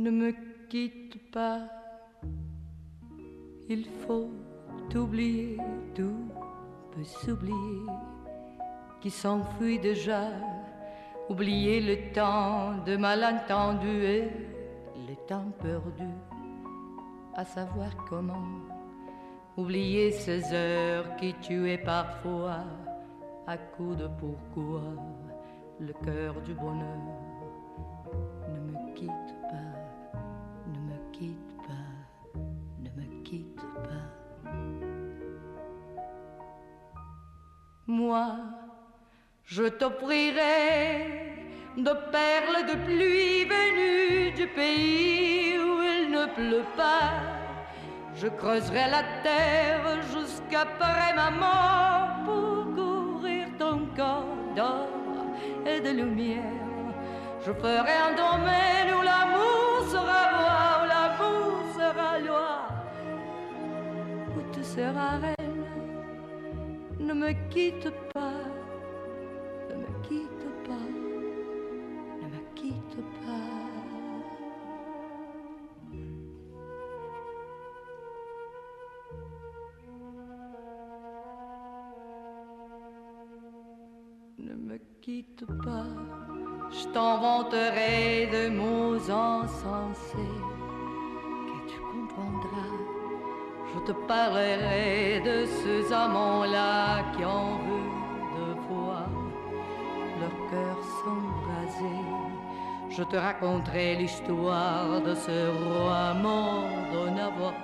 Ne me quitte pas, il faut oublier, tout peut s'oublier, qui s'enfuit déjà, oublier le temps de malentendu et le temps perdu, à savoir comment oublier ces heures qui tuaient parfois à coups de pourquoi le cœur du bonheur. Moi, je t'offrirai de perles de pluie venues du pays où il ne pleut pas. Je creuserai la terre jusqu'après ma mort pour couvrir ton corps d'or et de lumière. Je ferai un domaine où l'amour Ne me quitte pas, ne me quitte pas, ne me quitte pas. Ne me quitte pas, je t'inventerai de mots insensés que tu comprendras. Je te parlerai de ces amants-là qui ont vu de fois leur cœur s'embraser. Je te raconterai l'histoire de ce roi mort de n'avoir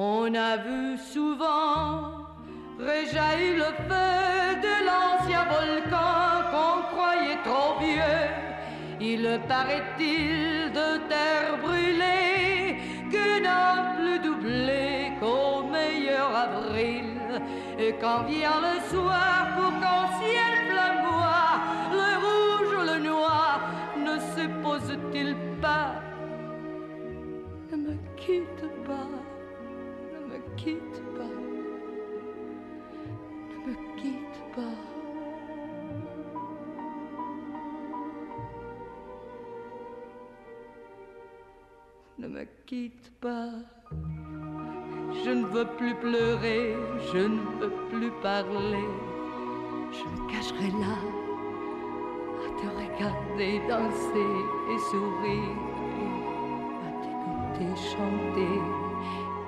On a vu souvent réjaillir le feu de l'ancien volcan qu'on croyait trop vieux. Il paraît-il de terre brûlée que n'a plus doublé qu'au meilleur avril. Et quand vient le soir pour qu'en ciel flamboie, le rouge ou le noir ne se pose-t-il pas? Ne me quitte pas, quitte pas, ne me quitte pas. Ne me quitte pas. Je ne veux plus pleurer, je ne veux plus parler. Je me cacherai là à te regarder danser et sourire, à t'écouter chanter